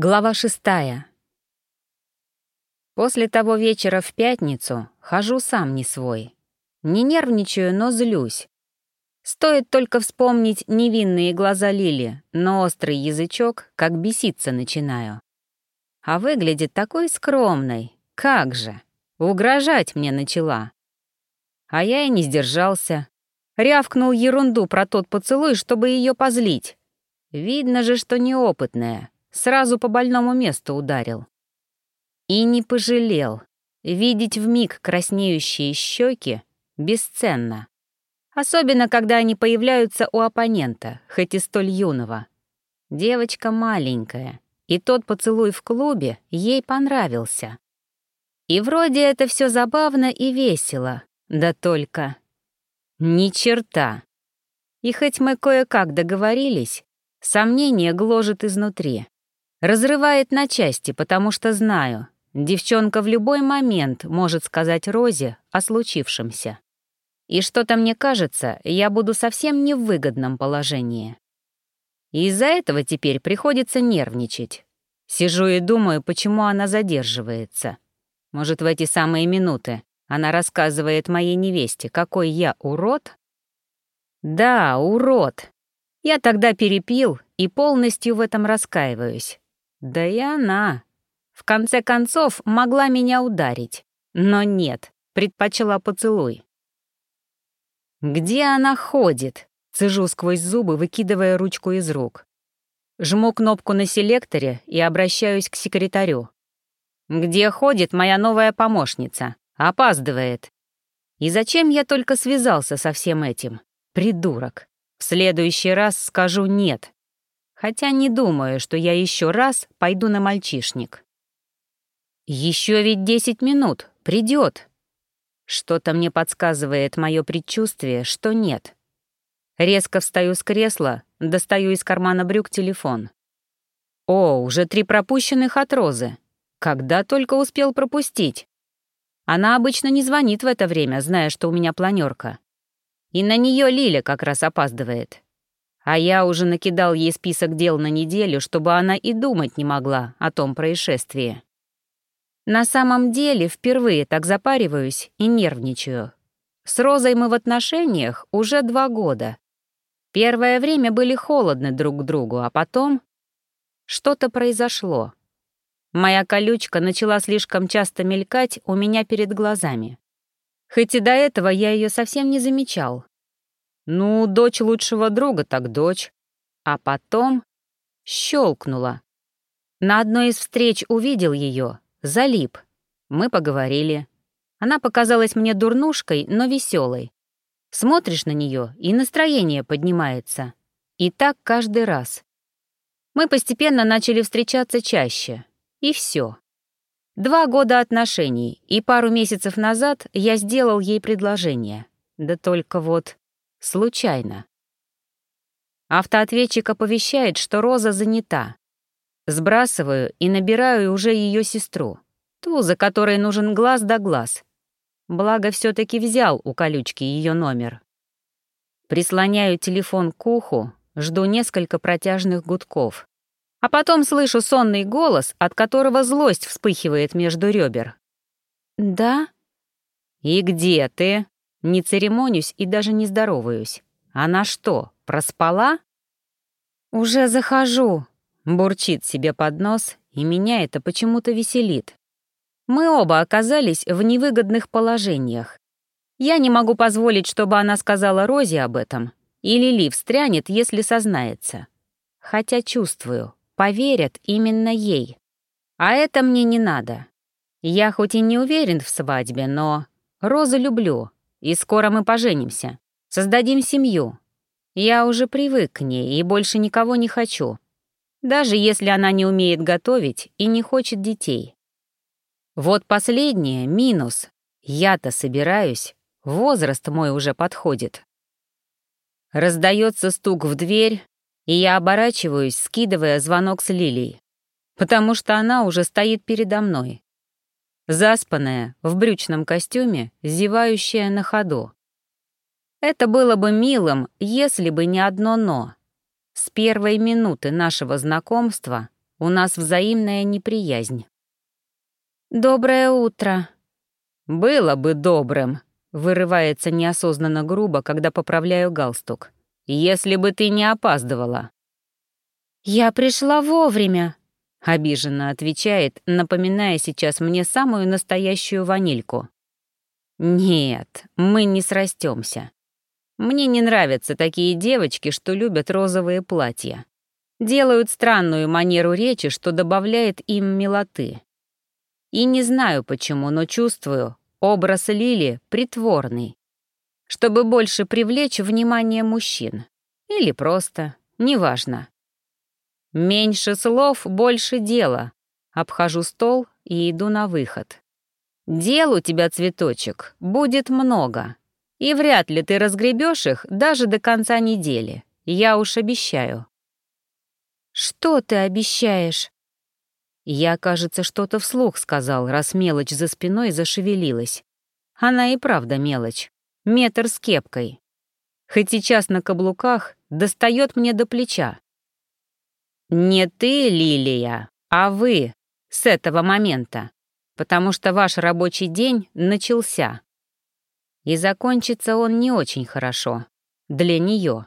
Глава шестая. После того вечера в пятницу хожу сам не свой. Не нервничаю, но злюсь. Стоит только вспомнить невинные глаза Лили, но острый язычок, как беситься начинаю. А выглядит такой скромной. Как же. Угрожать мне начала. А я и не сдержался. Рявкнул ерунду про тот поцелуй, чтобы ее позлить. Видно же, что неопытная. Сразу по больному месту ударил. И не пожалел. Видеть вмиг краснеющие щеки бесценно. Особенно, когда они появляются у оппонента, хоть и столь юного. Девочка маленькая, и тот поцелуй в клубе ей понравился. И вроде это все забавно и весело, да только... Ни черта. И хоть мы кое-как договорились, сомнение гложет изнутри. Разрывает на части, потому что знаю, девчонка в любой момент может сказать Розе о случившемся. И что-то мне кажется, я буду совсем не в выгодном положении. из-за этого теперь приходится нервничать. Сижу и думаю, почему она задерживается. Может, в эти самые минуты она рассказывает моей невесте, какой я урод? Да, урод. Я тогда перепил и полностью в этом раскаиваюсь. Да и она. В конце концов, могла меня ударить. Но нет, предпочла поцелуй. «Где она ходит?» — цежу сквозь зубы, выкидывая ручку из рук. Жму кнопку на селекторе и обращаюсь к секретарю. «Где ходит моя новая помощница? Опаздывает. И зачем я только связался со всем этим? Придурок. В следующий раз скажу «нет». Хотя не думаю, что я еще раз пойду на мальчишник. Еще ведь десять минут, придет. Что-то мне подсказывает мое предчувствие, что нет. Резко встаю с кресла, достаю из кармана брюк телефон. О, уже три пропущенных от Розы. Когда только успел пропустить. Она обычно не звонит в это время, зная, что у меня планерка. И на нее Лиля как раз опаздывает. А я уже накидал ей список дел на неделю, чтобы она и думать не могла о том происшествии. На самом деле впервые так запариваюсь и нервничаю. С Розой мы в отношениях уже два года. Первое время были холодны друг к другу, а потом что-то произошло. Моя колючка начала слишком часто мелькать у меня перед глазами. Хоть и до этого я ее совсем не замечал, ну, дочь лучшего друга так дочь. А потом щелкнула. На одной из встреч увидел ее, залип. Мы поговорили. Она показалась мне дурнушкой, но веселой. Смотришь на нее, и настроение поднимается. И так каждый раз. Мы постепенно начали встречаться чаще. И все. Два года отношений, и пару месяцев назад я сделал ей предложение. Да только вот Случайно. Автоответчик оповещает, что Роза занята. Сбрасываю и набираю уже ее сестру, ту, за которой нужен глаз да глаз. Благо, все таки взял у колючки ее номер. Прислоняю телефон к уху, жду несколько протяжных гудков. А потом слышу сонный голос, от которого злость вспыхивает между ребер. «Да?» «И где ты?» Не церемонюсь и даже не здороваюсь. Она что, проспала? «Уже захожу», — бурчит себе под нос, и меня это почему-то веселит. Мы оба оказались в невыгодных положениях. Я не могу позволить, чтобы она сказала Розе об этом, и Лили встрянет, если сознается. Хотя чувствую, поверят именно ей. А это мне не надо. Я хоть и не уверен в свадьбе, но Розу люблю, и скоро мы поженимся. Создадим семью. Я уже привык к ней и больше никого не хочу. Даже если она не умеет готовить и не хочет детей. Вот последнее — минус. Я-то собираюсь. Возраст мой уже подходит. Раздается стук в дверь, и я оборачиваюсь, скидывая звонок с Лилией, потому что она уже стоит передо мной. Заспанная, в брючном костюме, зевающая на ходу. Это было бы милым, если бы не одно «но». С первой минуты нашего знакомства У нас взаимная неприязнь. «Доброе утро». «Было бы добрым», — вырывается неосознанно грубо, когда поправляю галстук. «Если бы ты не опаздывала». «Я пришла вовремя», — обиженно отвечает, напоминая сейчас мне самую настоящую ванильку. «Нет, мы не срастемся. Мне не нравятся такие девочки, что любят розовые платья. Делают странную манеру речи, что добавляет им милоты. И не знаю почему, но чувствую, образ Лили притворный. Чтобы больше привлечь внимание мужчин. Или просто, неважно. Меньше слов, больше дела. Обхожу стол и иду на выход. Дел у тебя, цветочек, будет много. И вряд ли ты разгребешь их даже до конца недели. Я уж обещаю. Что ты обещаешь? Я, кажется, что-то вслух сказал, раз мелочь за спиной зашевелилась. Она и правда мелочь. Метр с кепкой. Хоть сейчас на каблуках достает мне до плеча. Не ты, Лилия, а вы с этого момента, потому что ваш рабочий день начался. И закончится он не очень хорошо. Для нее.